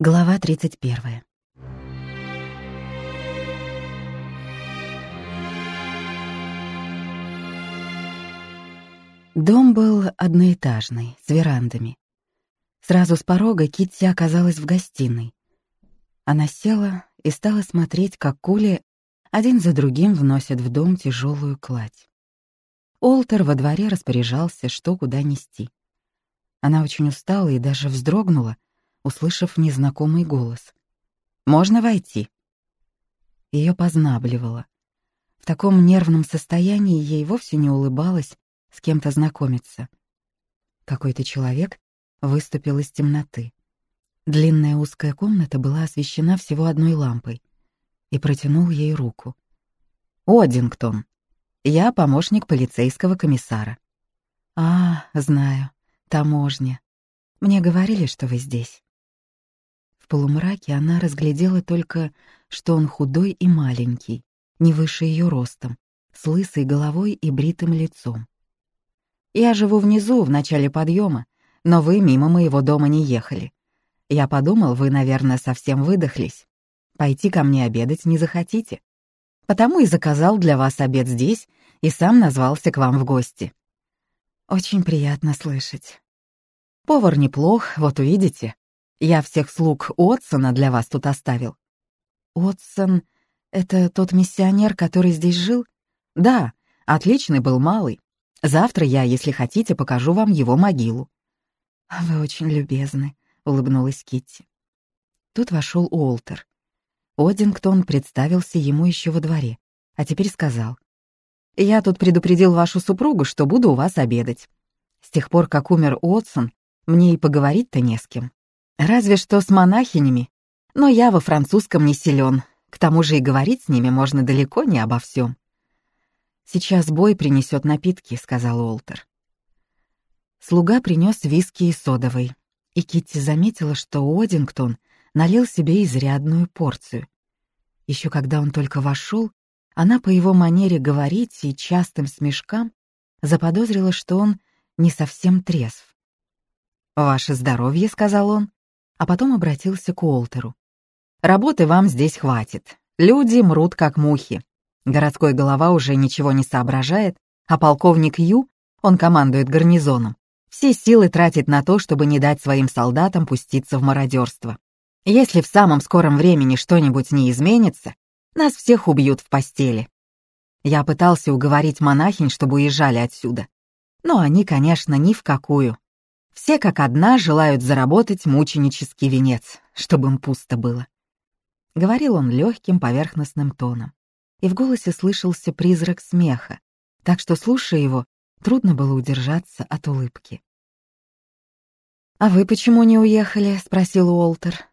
Глава 31. Дом был одноэтажный, с верандами. Сразу с порога Китти оказалась в гостиной. Она села и стала смотреть, как кули один за другим вносят в дом тяжелую кладь. Олтер во дворе распоряжался, что куда нести. Она очень устала и даже вздрогнула, услышав незнакомый голос. «Можно войти?» Ее познабливало. В таком нервном состоянии ей вовсе не улыбалось с кем-то знакомиться. Какой-то человек выступил из темноты. Длинная узкая комната была освещена всего одной лампой и протянул ей руку. «Одингтон, я помощник полицейского комиссара». «А, знаю, таможня. Мне говорили, что вы здесь». В полумраке она разглядела только, что он худой и маленький, не выше ее ростом, с лысой головой и бритым лицом. Я живу внизу, в начале подъема, но вы мимо моего дома не ехали. Я подумал, вы, наверное, совсем выдохлись. Пойти ко мне обедать не захотите. Потому и заказал для вас обед здесь и сам назвался к вам в гости. Очень приятно слышать. Повар неплох, вот увидите. Я всех слуг Отсона для вас тут оставил. Отсон — это тот миссионер, который здесь жил? Да, отличный был малый. Завтра я, если хотите, покажу вам его могилу». «Вы очень любезны», — улыбнулась Китти. Тут вошел Уолтер. Одингтон представился ему еще во дворе, а теперь сказал. «Я тут предупредил вашу супругу, что буду у вас обедать. С тех пор, как умер Уотсон, мне и поговорить-то не с кем. Разве что с монахинями. Но я во французском не силен. К тому же и говорить с ними можно далеко не обо всем. «Сейчас бой принесет напитки», — сказал Уолтер. Слуга принес виски и содовый, и Китти заметила, что Одингтон налил себе изрядную порцию. Еще когда он только вошел, она по его манере говорить и частым смешкам заподозрила, что он не совсем трезв. «Ваше здоровье», — сказал он, а потом обратился к Уолтеру. «Работы вам здесь хватит. Люди мрут, как мухи. Городской голова уже ничего не соображает, а полковник Ю, он командует гарнизоном, все силы тратит на то, чтобы не дать своим солдатам пуститься в мародерство. Если в самом скором времени что-нибудь не изменится, нас всех убьют в постели. Я пытался уговорить монахинь, чтобы уезжали отсюда. Но они, конечно, ни в какую. Все как одна желают заработать мученический венец, чтобы им пусто было. Говорил он легким поверхностным тоном и в голосе слышался призрак смеха, так что, слушая его, трудно было удержаться от улыбки. «А вы почему не уехали?» — спросил Уолтер.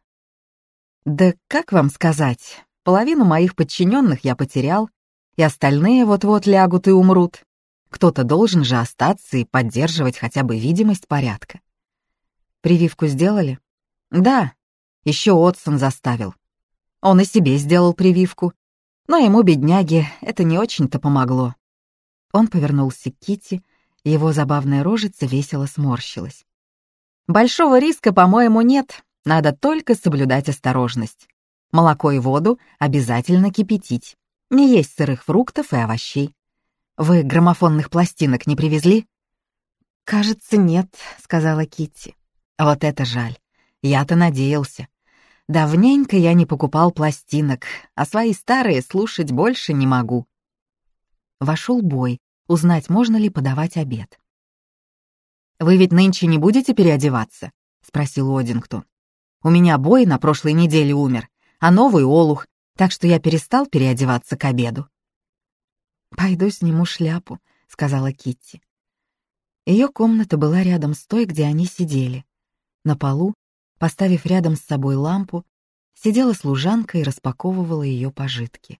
«Да как вам сказать, половину моих подчиненных я потерял, и остальные вот-вот лягут и умрут. Кто-то должен же остаться и поддерживать хотя бы видимость порядка. Прививку сделали? Да, еще Отсон заставил. Он и себе сделал прививку, но ему, бедняге, это не очень-то помогло. Он повернулся к Кити, его забавная рожица весело сморщилась. «Большого риска, по-моему, нет. Надо только соблюдать осторожность. Молоко и воду обязательно кипятить. Не есть сырых фруктов и овощей. Вы граммофонных пластинок не привезли?» «Кажется, нет», — сказала Китти. «Вот это жаль. Я-то надеялся. Давненько я не покупал пластинок, а свои старые слушать больше не могу. Вошел бой, узнать, можно ли подавать обед. «Вы ведь нынче не будете переодеваться?» — спросил Одингтон. «У меня бой на прошлой неделе умер, а новый олух, так что я перестал переодеваться к обеду». «Пойду сниму шляпу», — сказала Китти. Ее комната была рядом с той, где они сидели. На полу Поставив рядом с собой лампу, сидела служанка и распаковывала ее пожитки.